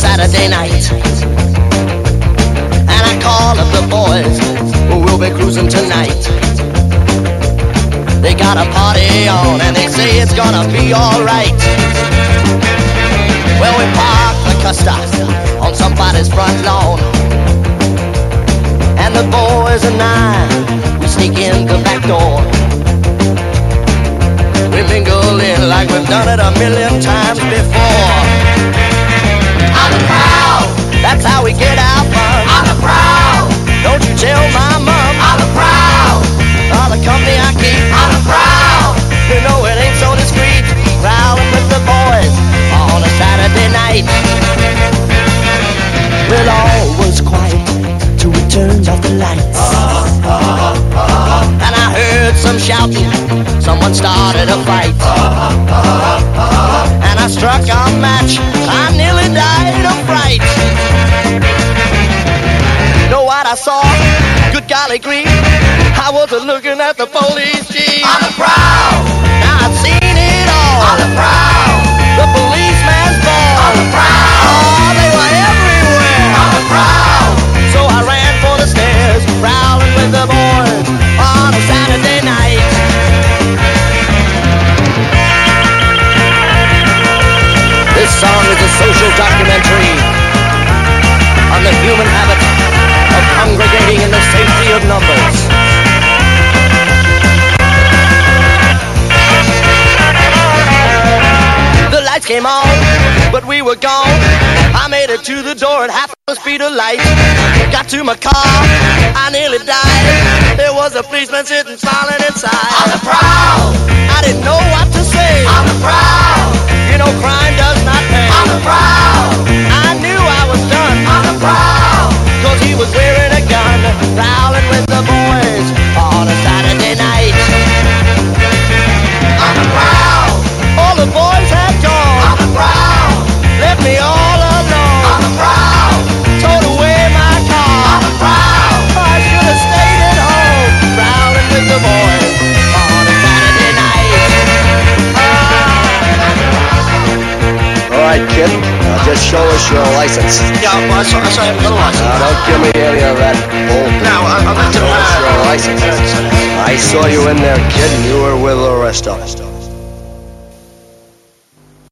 Saturday night. And I call up the boys who will be cruising tonight. They got a party on and they say it's gonna be alright. Well, we park the Custer on somebody's front lawn. And the boys and I, we sneak in the back door. Done it a million times before. I'm proud. That's how we get our fun. I'm proud. Don't you tell my mom. I'm proud. All the company I keep. I'm proud. You know it ain't so discreet. Prowling with the boys on a Saturday night. Well, all was quiet till we turned off the lights. And I heard some shouting. Someone started a fight. Match. I nearly died of fright. Know what I saw? Good golly green. I wasn't looking at the police song is a social documentary on the human habit of congregating in the safety of numbers. The lights came on, but we were gone. I made it to the door at half the speed of light. Got to my car, I nearly died. There was a policeman sitting smiling inside. I'm. I All right, kid. Now just show us your license. Yeah, well, I saw, I saw him a little Now, don't give me any of that bull. Now, I, I meant to. Show us your license. I saw you in there, kid, and you were with the rest of us.